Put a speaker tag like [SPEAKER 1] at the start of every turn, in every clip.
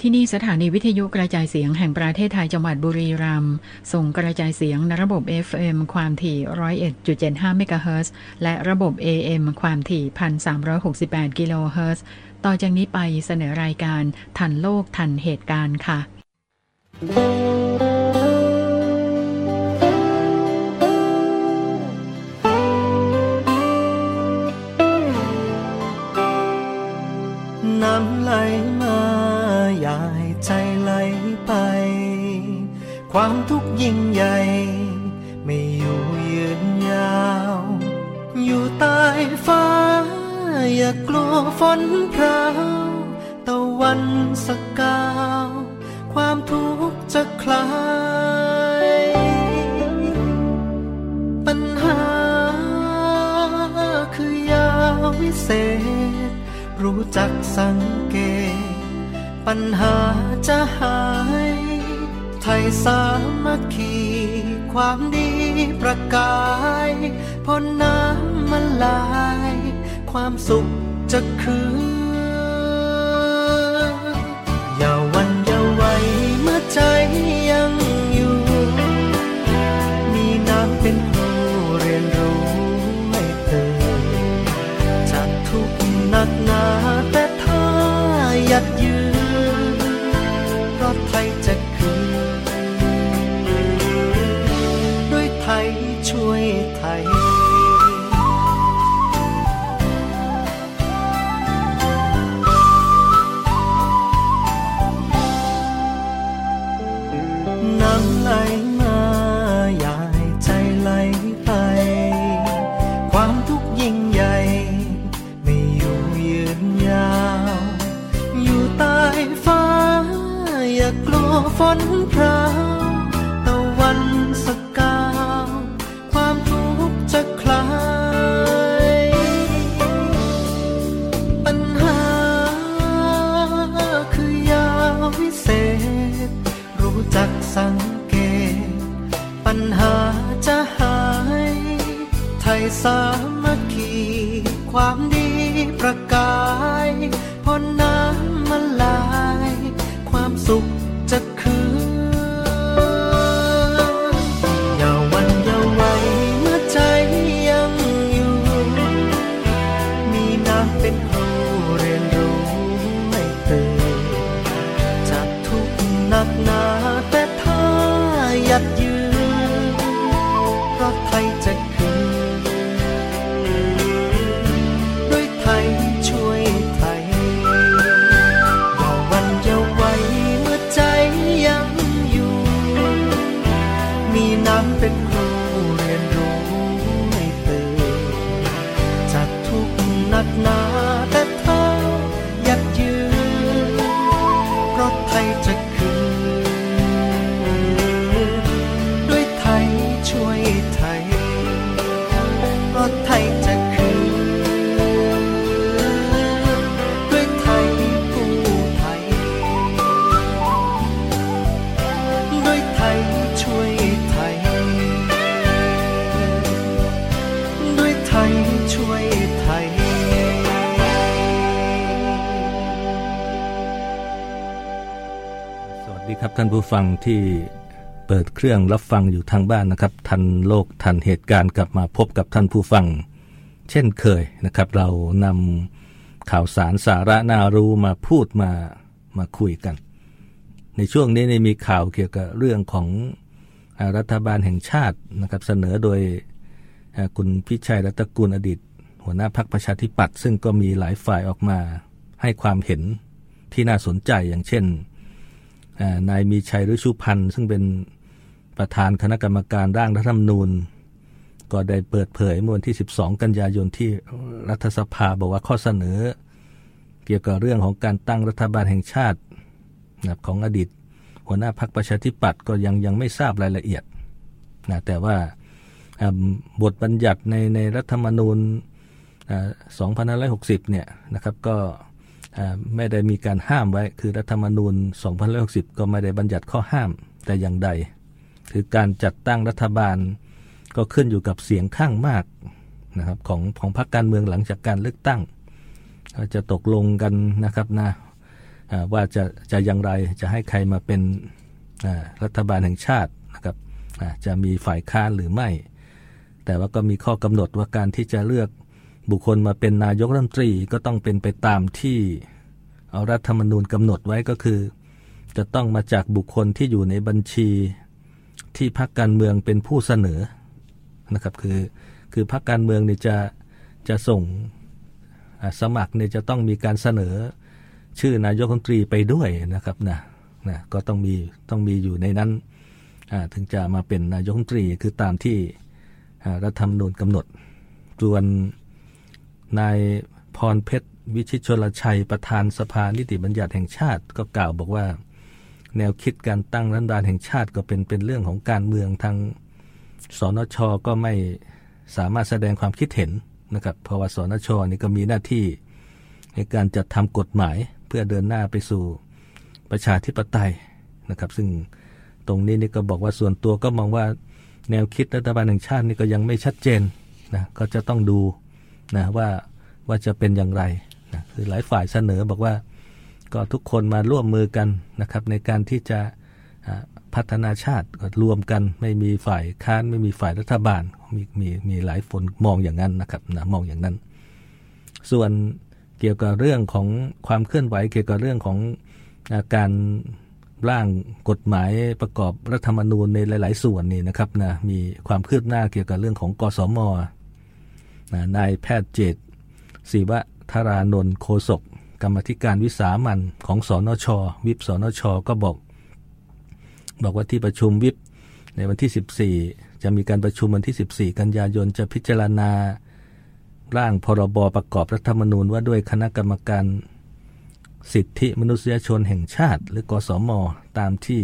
[SPEAKER 1] ที่นี่สถานีวิทยุกระจายเสียงแห่งประเทศไทยจังหวัดบุรีรัมย์ส่งกระจายเสียงในระบบ FM ความถี่101.75เมกะเฮิรตซ์และระบบ AM ความถี่1,368กิโลเฮิรตซ์ต่อจากนี้ไปเสนอรายการทันโลกทันเหตุการณ์ค่ะ
[SPEAKER 2] อยู่ใต้ฟ้า อย่ากลัวฝนพราวตะวันสกกาว ความทุกข์จะคลาย ปัญหาคือยาวิเศษ รู้จักสังเกต ปัญหาจะหาย ไทยสามัคคีความดี ประกายพอน้ำมันลาย ความสุขจะคืนอย่าหวันอย่าไหวเมื่อใจ ฝนพราวตะวันสกกาว ความทุกข์จะคลาย ปัญหาคือยาวิเศษ รู้จักสังเกต ปัญหาจะหาย ไทยสาาน
[SPEAKER 3] ผู้ฟังที่เปิดเครื่องรับฟังอยู่ทางบ้านนะครับ ทันโลกทันเหตุการณ์กลับมาพบกับท่านผู้ฟัง เช่นเคยนะครับ เรานำข่าวสารสาระน่ารู้มาพูดมามาคุยกัน ในช่วงนี้นมีข่าวเกี่ยวกับเรื่องของรัฐบาลแห่งชาตินะครับ เสนอโดยคุณพิชัยรัตกุลอดีต หัวหน้าพรรคประชาธิปัตย์ซึ่งก็มีหลายฝ่ายออกมาให้ความเห็นที่น่าสนใจอย่างเช่น นายมีชัยฤชุพันธ์ซึ่งเป็นประธานคณะกรรมการร่างรัฐธรรมนูญ ก็ได้เปิดเผยเมื่อวันที่ 12 กันยายนที่รัฐสภาบอกว่าข้อเสนอ เกี่ยวกับเรื่องของการตั้งรัฐบาลแห่งชาติของอดีต หัวหน้าพรรคประชาธิปัตย์ก็ยังยังไม่ทราบรายละเอียดนะแต่ว่าบทบัญญัติในในรัฐธรรมนูญ2560 เนี่ยนะครับก็ ไม่ได้มีการห้ามไว้ คือรัฐธรรมนูญ2560 ก็ไม่ได้บัญญัติข้อห้ามแต่อย่างใด คือการจัดตั้งรัฐบาลก็ขึ้นอยู่กับเสียงข้างมากนะครับของของพรรคการเมืองหลังจากการเลือกตั้งก็จะตกลงกันนะครับนะว่าจะจะอย่างไรจะให้ใครมาเป็นรัฐบาลแห่งชาตินะครับจะมีฝ่ายค้านหรือไม่ แต่ว่าก็มีข้อกำหนดว่าการที่จะเลือก บุคคลมาเป็นนายกรัฐมนตรีก็ต้องเป็นไปตามที่เอารัฐธรรมนูญกำหนดไว้ก็คือ จะต้องมาจากบุคคลที่อยู่ในบัญชีที่พรรคการเมืองเป็นผู้เสนอนะครับคือคือพรรคการเมืองเนี่ยจะจะส่งสมัครเนี่ยจะต้องมีการเสนอชื่อนายกรัฐมนตรีไปด้วยนะครับนะนะก็ต้องมีต้องมีอยู่ในนั้นถึงจะมาเป็นนายกรัฐมนตรีคือตามที่รัฐธรรมนูญกำหนดส่วน นายพรเพชรวิชิตชลชัยประธานสภานิติบัญญัติแห่งชาติก็กล่าวบอกว่า แนวคิดการตั้งรัฐบาลแห่งชาติก็เป็นเป็นเรื่องของการเมืองทางสนชก็ไม่สามารถแสดงความคิดเห็นนะครับเพราะว่าสนชนี่ก็มีหน้าที่ในการจัดทำกฎหมายเพื่อเดินหน้าไปสู่ประชาธิปไตยนะครับ ซึ่งตรงนี้นี่ก็บอกว่าส่วนตัวก็มองว่าแนวคิดรัฐบาลแห่งชาตินี่ก็ยังไม่ชัดเจนนะก็จะต้องดู นะว่าว่าจะเป็นอย่างไรนะคือหลายฝ่ายเสนอบอกว่าก็ทุกคนมาร่วมมือกันนะครับ ในการที่จะพัฒนาชาติก็รวมกันไม่มีฝ่ายค้านไม่มีฝ่ายรัฐบาลมีมีมีหลายคนมองอย่างนั้นนะครับนะมองอย่างนั้น ส่วนเกี่ยวกับเรื่องของความเคลื่อนไหว เกี่ยวกับเรื่องของการร่างกฎหมายประกอบรัฐธรรมนูญในหลาย ๆ ส่วนนี่นะครับนะมีความคืบหน้าเกี่ยวกับเรื่องของกสม นายแพทย์เจตศิวะธารานนท์โคศกกรรมธิการวิสามันของสอนช วิบสอนช ก็บอก บอกว่าที่ประชุมวิบในวันที่ 14 จะมีการประชุมวันที่ 14 กันยายนจะพิจารณาร่างพรบประกอบรัฐธรรมนูญว่าด้วยคณะกรรมการสิทธิมนุษยชนแห่งชาติ หรือกสมตามที่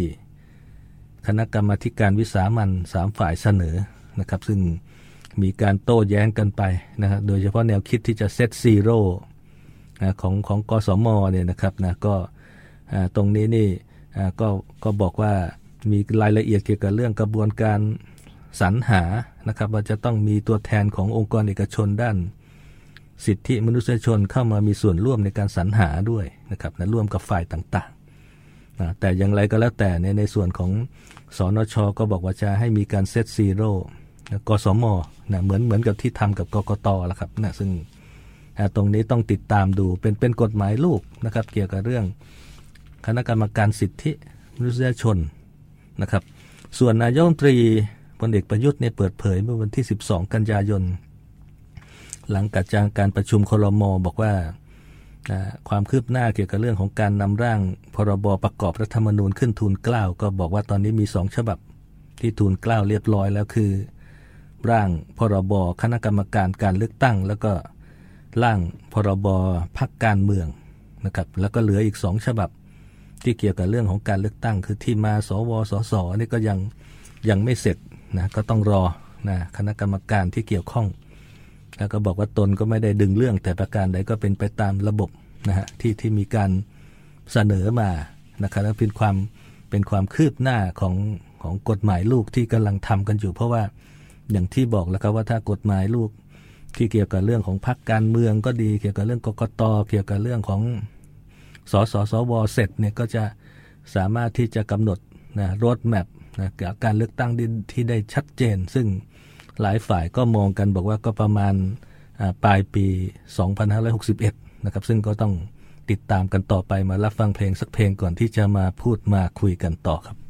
[SPEAKER 3] คณะกรรมการวิสามันสามฝ่ายเสนอนะครับ ซึ่ง มีการโต้แย้งกันไปนะครับโดยเฉพาะแนวคิดที่จะเซตซีโร่ของของกสมเนี่ยนะครับนะก็ตรงนี้นี่ก็ก็บอกว่ามีรายละเอียดเกี่ยวกับเรื่องกระบวนการสรรหานะครับว่าจะต้องมีตัวแทนขององค์กรเอกชนด้านสิทธิมนุษยชนเข้ามามีส่วนร่วมในการสรรหาด้วยนะครับนะร่วมกับฝ่ายต่างๆนะแต่อย่างไรก็แล้วแต่ในในส่วนของสอนชก็บอกว่าจะให้มีการเซตซีโร่ กสมนะเหมือนเหมือนกับที่ทำกับกกตแล้วครับนะซึ่งตรงนี้ต้องติดตามดูเป็นเป็นกฎหมายลูกนะครับเกี่ยวกับเรื่องคณะกรรมการสิทธิมนุษยชนนะครับส่วนนายกรัฐมนตรีพลเอกประยุทธ์เนี่ยเปิดเผยเมื่อวันที่ 12 กันยายน หลังจากการประชุมคลมบอกว่าความคืบหน้าเกี่ยวกับเรื่องของการนำร่างพรบประกอบรัฐธรรมนูญขึ้นทูลเกล้าก็บอกว่าตอนนี้มีสองฉบับที่ทูลเกล้าเรียบร้อยแล้วคือ ร่างพรบคณะกรรมการการเลือกตั้ง แล้วก็ร่างพรบพักการเมืองนะครับแล้วก็เหลืออีกสองฉบับที่เกี่ยวกับเรื่องของการเลือกตั้ง คือที่มาสวสสนี่ก็ยังยังไม่เสร็จนะก็ต้องรอนะคณะกรรมการที่เกี่ยวข้อง แล้วก็บอกว่าตนก็ไม่ได้ดึงเรื่องแต่ประการใดก็เป็นไปตามระบบนะฮะที่ที่มีการเสนอมานะครับแล้วเป็นความเป็นความคืบหน้าของของกฎหมายลูกที่กำลังทำกันอยู่ เพราะว่า อย่างที่บอกแล้วครับว่าถ้ากฎหมายลูกที่เกี่ยวกับเรื่องของพรรคการเมืองก็ดี เกี่ยวกับเรื่องกกตเกี่ยวกับเรื่องของสสสวเสร็จเนี่ยก็จะสามารถที่จะกำหนดนะรถแมพนะการเลือกตั้งที่ได้ชัดเจน ซึ่งหลายฝ่ายก็มองกันบอกว่าก็ประมาณปลายปี 2561 นะครับ ซึ่งก็ต้องติดตามกันต่อไปมารับฟังเพลงสักเพลงก่อนที่จะมาพูดมาคุยกันต่อครับ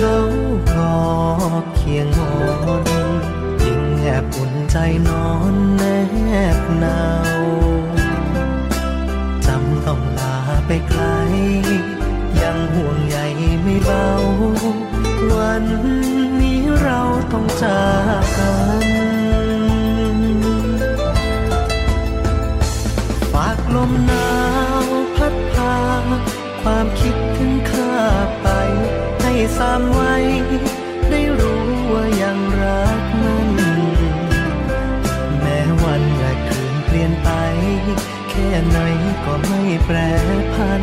[SPEAKER 2] เขากอดเคียงหอนยิ่งแอบอุ่นใจนอนแนบนา สามไว้ได้รู้ว่ายังรักมัน แม้วันและคืนเปลี่ยนไป แค่ไหนก็ไม่แปรพัน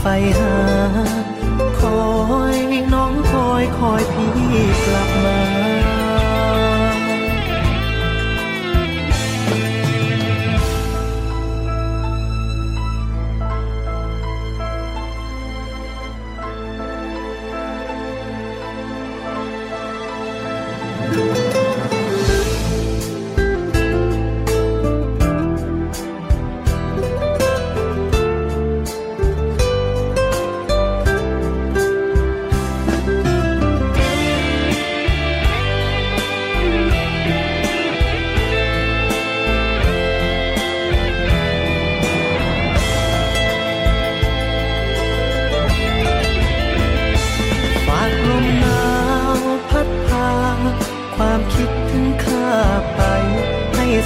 [SPEAKER 2] ไฟหา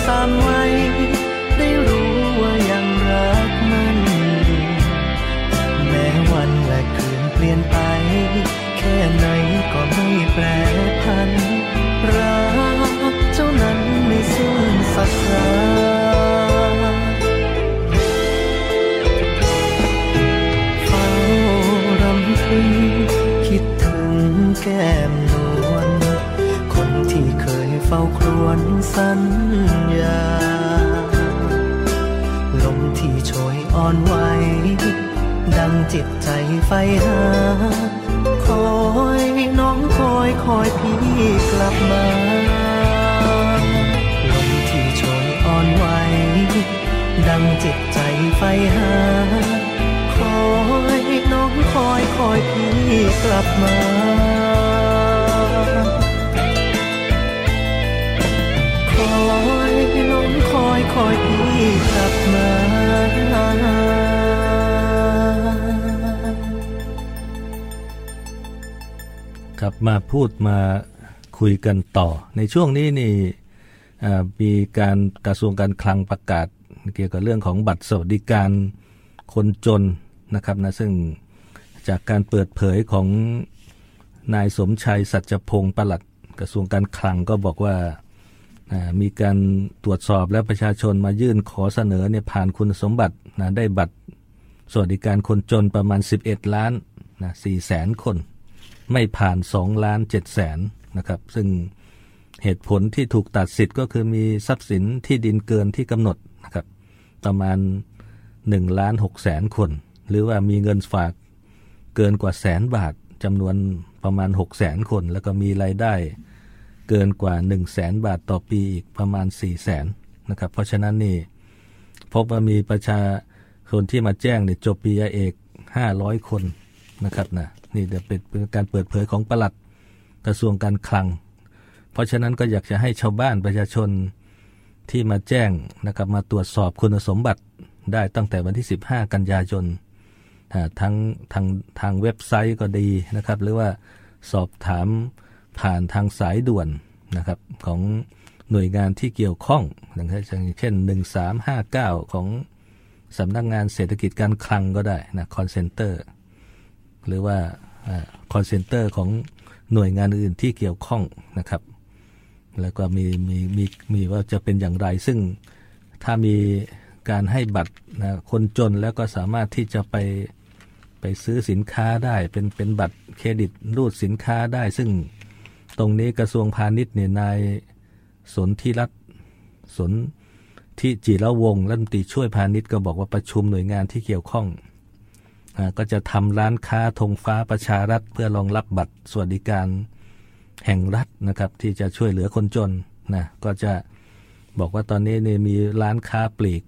[SPEAKER 2] ใดังจิตใจไฟหา คอยน้องคอยคอยพี่กลับมาลมที่โชยอ่อนไหว ดังจิตใจไฟหา คอยน้องคอยคอยพี่กลับมา มา
[SPEAKER 3] พูดมาคุยกันต่อ ในช่วงนี้นี่มีการกระทรวงการคลังประกาศ เกี่ยวกับเรื่องของบัตรสวัสดิการคนจนนะครับนะซึ่งจากการเปิดเผยของนายสมชัยสัจพงศ์ปลัดกระทรวงการคลังก็บอกว่าอ่ามีการตรวจสอบและประชาชนมายื่นขอเสนอเนี่ยผ่านคุณสมบัตินะได้บัตรสวัสดิการคนจนประมาณ 11 ล้านนะ4แสนคน ไม่ผ่าน2ล้าน7แสนนะครับ ซึ่งเหตุผลที่ถูกตัดสิทธิ์ก็คือมีทรัพย์สินที่ดินเกินที่กำหนดนะครับประมาณ1ล้าน6แสนคน หรือว่ามีเงินฝากเกินกว่าแสนบาทจำนวนประมาณ6แสนคน แล้วก็มีรายได้เกินกว่า1แสนบาทต่อปีอีกประมาณ4แสนนะครับ เพราะฉะนั้นนี่พบว่ามีประชาชนที่มาแจ้งเนี่ยจบปริญญาเอก 500 คน นะครับนะนี่เดี๋ยวเป็นการเปิดเผยของประหลัดกระทรวงการคลัง เพราะฉะนั้นก็อยากจะให้ชาวบ้านประชาชนที่มาแจ้งนะครับมาตรวจสอบคุณสมบัติได้ตั้งแต่วันที่ 15 กันยายนทั้งทางทางเว็บไซต์ก็ดีนะครับ หรือว่าสอบถามผ่านทางสายด่วนนะครับของหน่วยงานที่เกี่ยวข้องอย่างเช่น 1359 ของสำนักงานเศรษฐกิจการคลังก็ได้นะ call center หรือว่า call center ของหน่วยงานอื่นที่เกี่ยวข้องนะครับ แล้วก็มีมีมีมีว่าจะเป็นอย่างไร ซึ่งถ้ามีการให้บัตรนะคนจนแล้วก็สามารถที่จะไปไปซื้อสินค้าได้เป็นเป็นบัตรเครดิตรูดสินค้าได้ ซึ่งตรงนี้กระทรวงพาณิชย์เนี่ยนายสนธิรัตน์สนธิจิรวงรัฐมนตรีช่วยพาณิชย์ก็บอกว่าประชุมหน่วยงานที่เกี่ยวข้อง ก็จะทำร้านค้าธงฟ้าประชารัฐ เพื่อรองรับบัตรสวัสดิการแห่งรัฐนะครับ ที่จะช่วยเหลือคนจนนะก็จะบอกว่าตอนนี้เนี่ยมีร้านค้าปลีก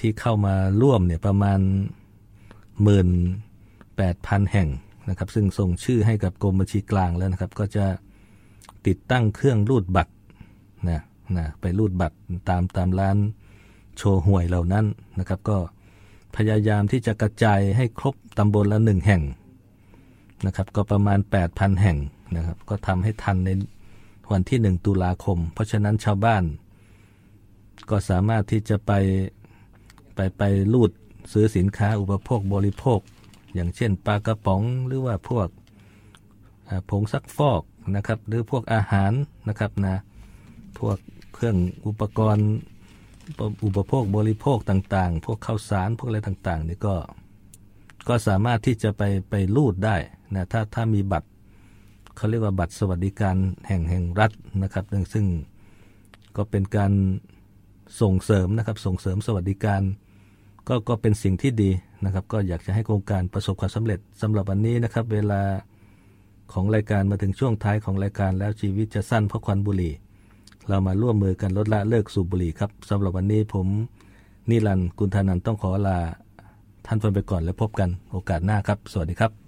[SPEAKER 3] ที่เข้ามาร่วมเนี่ยประมาณหมื่นแปดพันแห่งนะครับ ซึ่งส่งชื่อให้กับกรมบัญชีกลางแล้วนะครับ ก็จะติดตั้งเครื่องรูดบัตรนะนะไปรูดบัตรตามตามร้านโชว์หวยเหล่านั้นนะครับ ก็ พยายามที่จะกระจายให้ครบตำบลละหนึ่งแห่งนะครับ ก็ประมาณ 8,000 แห่งนะครับ ก็ทำให้ทันในวันที่ 1 ตุลาคม เพราะฉะนั้นชาวบ้าน ก็สามารถที่จะไปไปไปรูดซื้อสินค้าอุปโภคบริโภค อย่างเช่นปลากระป๋องหรือว่าพวกผงซักฟอกนะครับ หรือพวกอาหารนะครับนะพวกเครื่องอุปกรณ์ อุปโภคบริโภคต่าง ๆ พวกข้าวสารพวกอะไรต่างๆนี่ก็ก็สามารถที่จะไปไปรูดได้นะถ้าถ้ามีบัตรเขาเรียกว่าบัตรสวัสดิการแห่งแห่งรัฐนะครับซึ่งก็เป็นการส่งเสริมนะครับส่งเสริมสวัสดิการ ก็ก็เป็นสิ่งที่ดีนะครับ ก็อยากจะให้โครงการประสบความสำเร็จสำหรับวันนี้นะครับ เวลาของรายการมาถึงช่วงท้ายของรายการแล้วชีวิตจะสั้นเพราะควันบุหรี่ เรามาร่วมมือกันลดละเลิกสูบบุหรี่ครับสำหรับวันนี้ผมนิรันดร์กุลธานันต้องขอลาท่านฟังไปก่อนแล้วพบกันโอกาสหน้าครับ สวัสดีครับ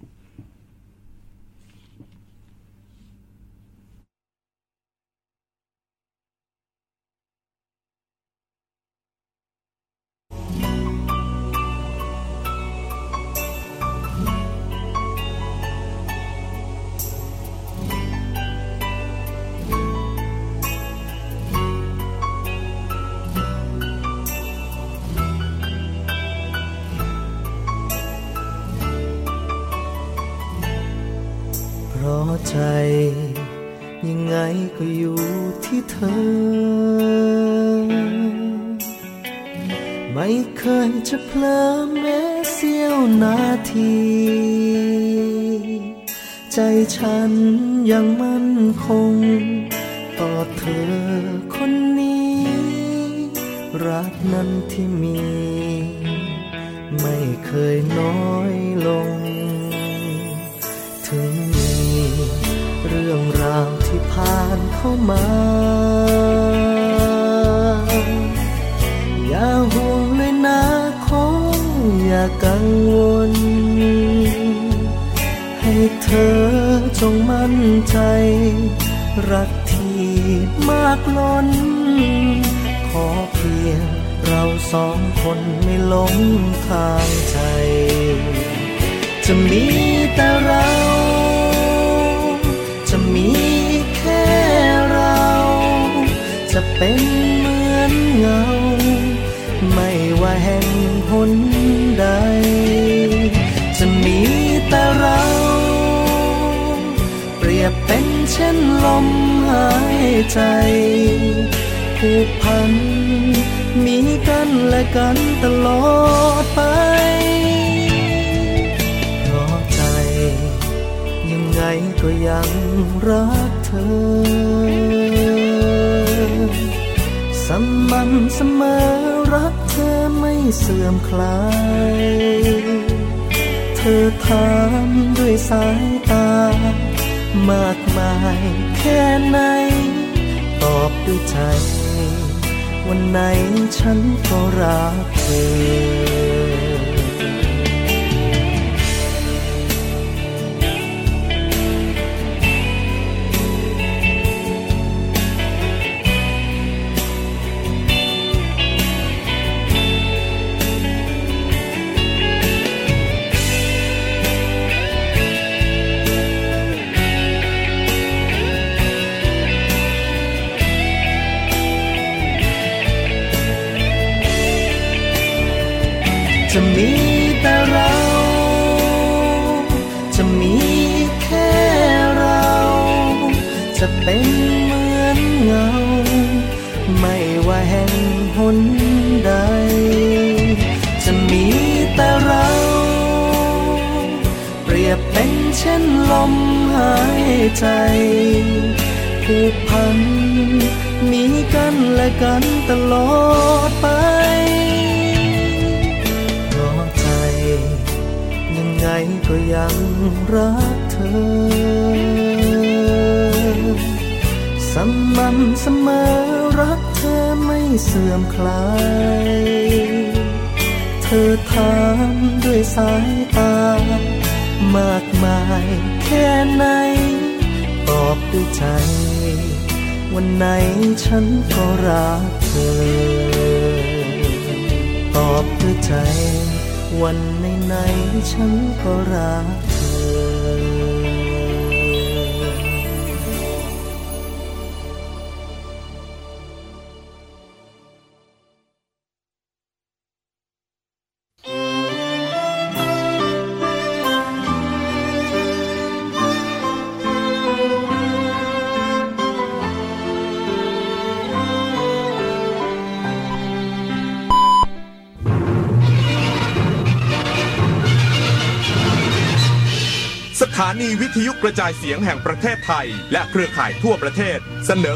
[SPEAKER 2] ไม่เคยจะเพลิมแม้เสี้ยวนาที ใจฉันยังมั่นคงต่อเธอคนนี้ รักนั้นที่มี ไม่เคยน้อยลง ถึงมีเรื่องราวที่ผ่านเข้ามา อย่ากังวล ให้เธอจงมั่นใจ รักที่มากล้น ขอเพียงเราสองคนไม่หลงทางใจ จะมีแต่เรา จะมีแค่เรา จะเป็น เป็นเช่นลมหายใจผูกพัน มีกันและกันตลอดไปรอใจ ยังไงก็ยังรักเธอสม่ำเสมอรักเธอไม่เสื่อมคลาย เธอถามด้วยสายตา มากมายแค่ไหน ตอบด้วยใจ วันไหนฉันก็รักเธอ ลมหายใจ ผูกพัน มีกันและกันตลอดไปเพราะใจ ยังไงก็ยังรักเธอสม่ำเสมอรักเธอไม่เสื่อมคลาย เธอถามด้วยสายตามากายแค่ไหน ตอบด้วยใจ วันไหนฉันก็รักเธอ ตอบด้วยใจ วันไหนไหนฉันก็รักเธอ
[SPEAKER 4] นีวิทยุกระจายเสียงแห่งประเทศไทย และเครือข่ายทั่วประเทศเสนอ